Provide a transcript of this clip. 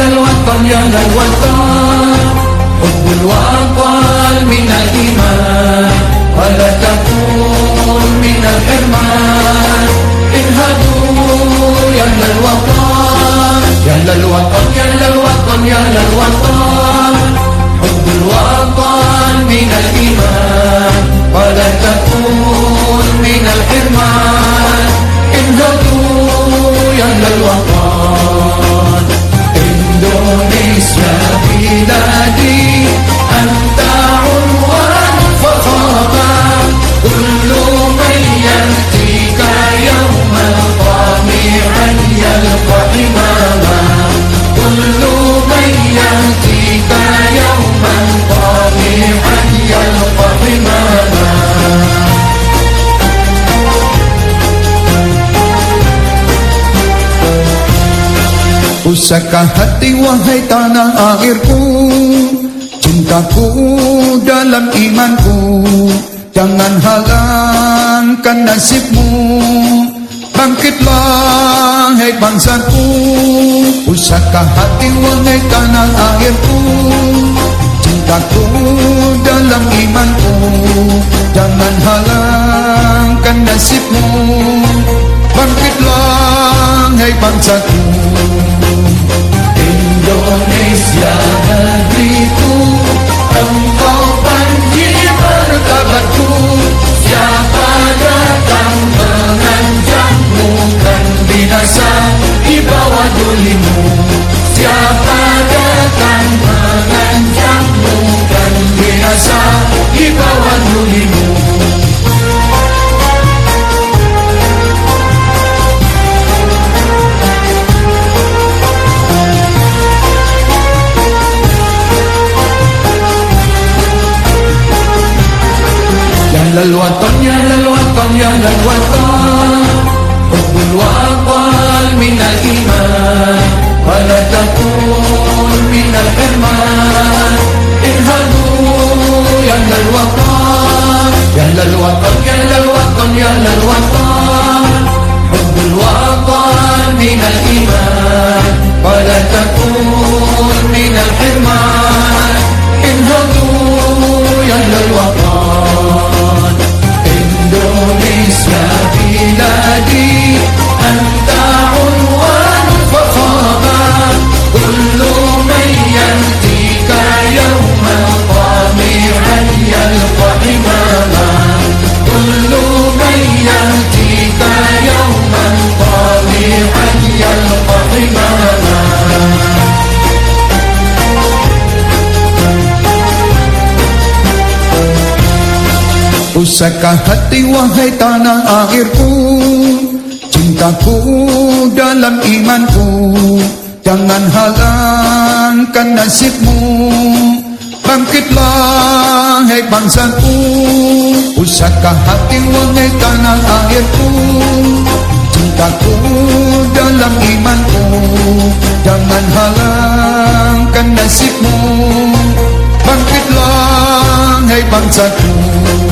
للوطن يا للوطن حب الوطن من الإيمان ولا تكون من الحرمان. اذهبوا يا للوطن يا للوطن يا للوطن يا للوطن. حب الوطن من الإيمان ولا تكون من الحرمان. Usahkah hati wahai tanah airku? Cintaku dalam imanku. Jangan halangkan nasibmu. Bangkitlah hai bangsaku Usahkah hati wahai tanah airku? Cintaku dalam imanku. Jangan halangkan nasibmu. Bangkitlah hai bangsaku أهل الوطن يا للوطن يا للوطن حب الوطن من الإيمان ولا تكون من الحرمان اذهبوا يا للوطن يا للوطن. يا للوطن يا أهل Usahkah hati wahai tanah airku Cintaku dalam imanku. Jangan halangkan nasibmu. Bangkitlah hai bangsaku. Usahkah hati wahai tanah airku Cintaku dalam imanku. Jangan halangkan nasibmu. Bangkitlah hai bangsaku